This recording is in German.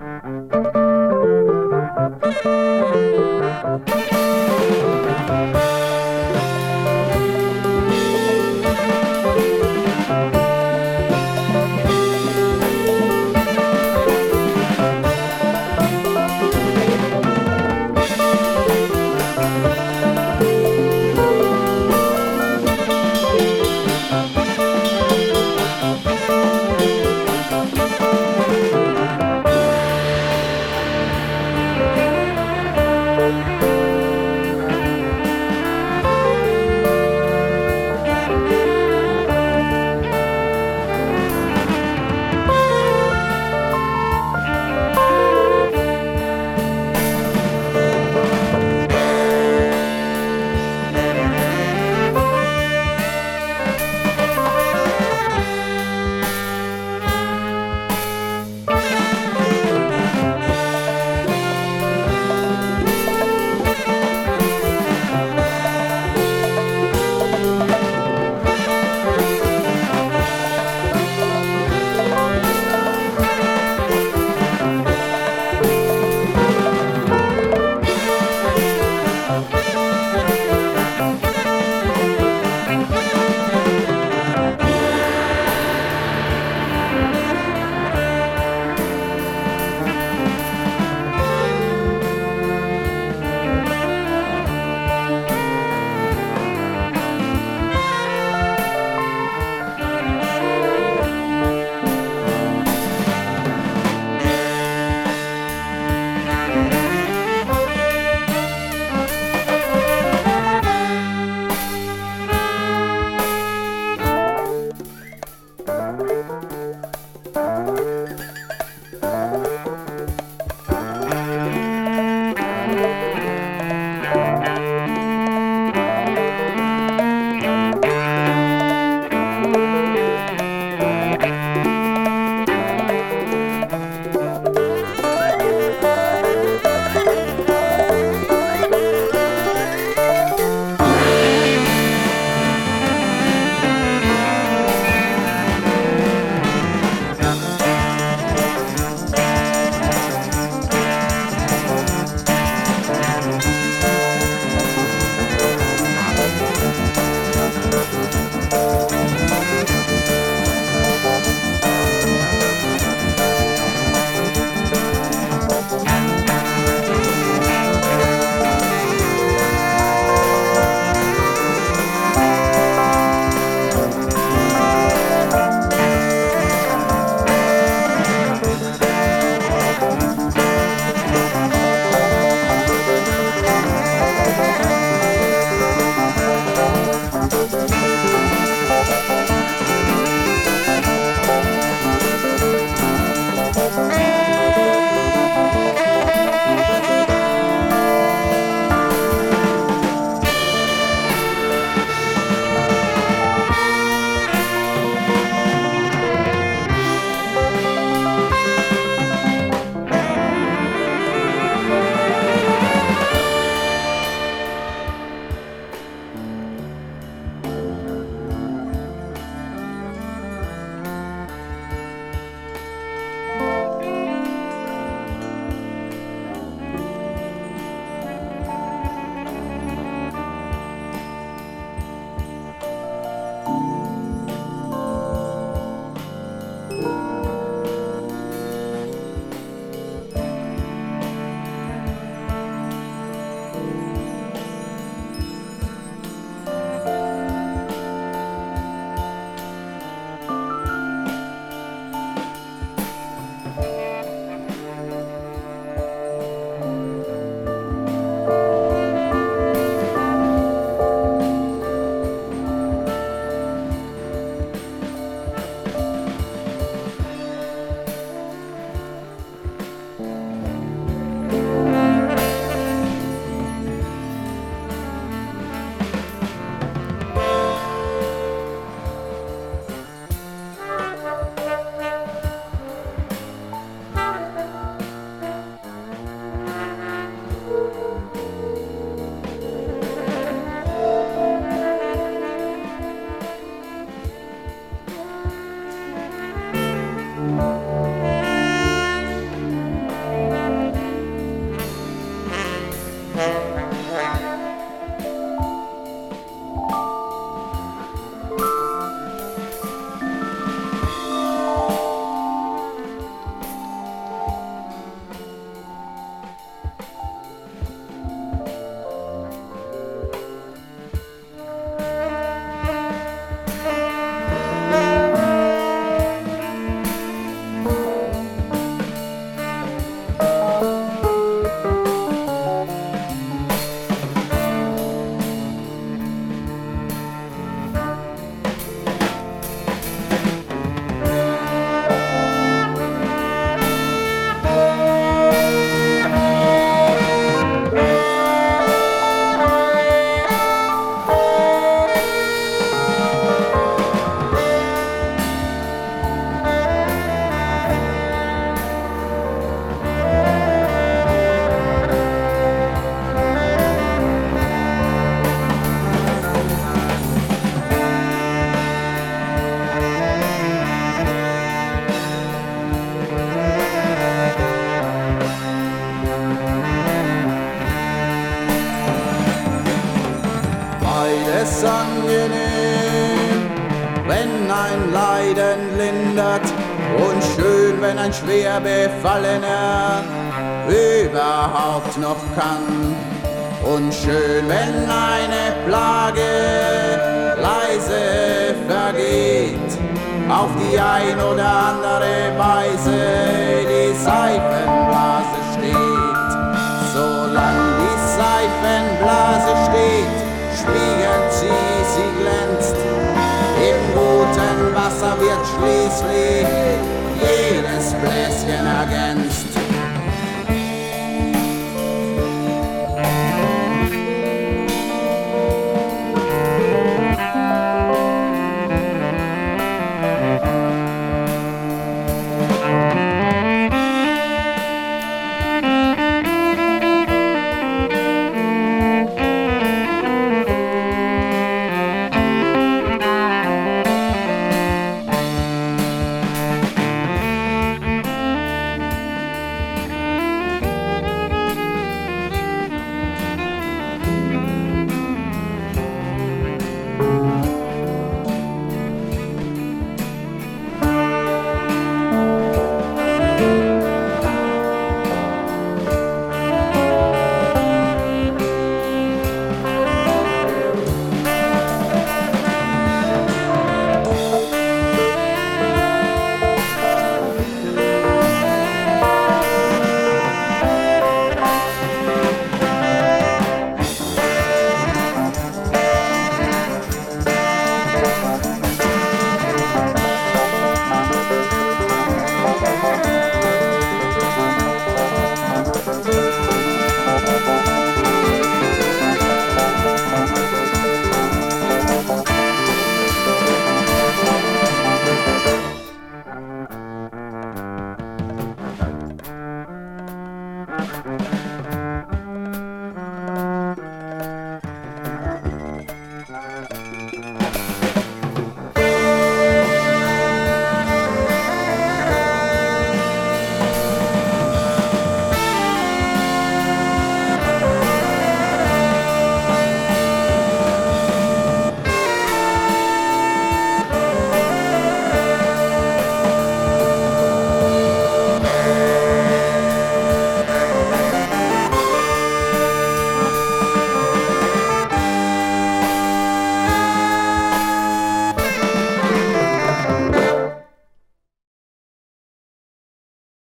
Thank you. beides angenehm. Wenn ein Leiden lindert und schön, wenn ein schwer Befallener überhaupt noch kann. Und schön, wenn eine Plage leise vergeht, auf die ein oder andere Weise die Seifen schließlich jedes Bläschen ergänzt.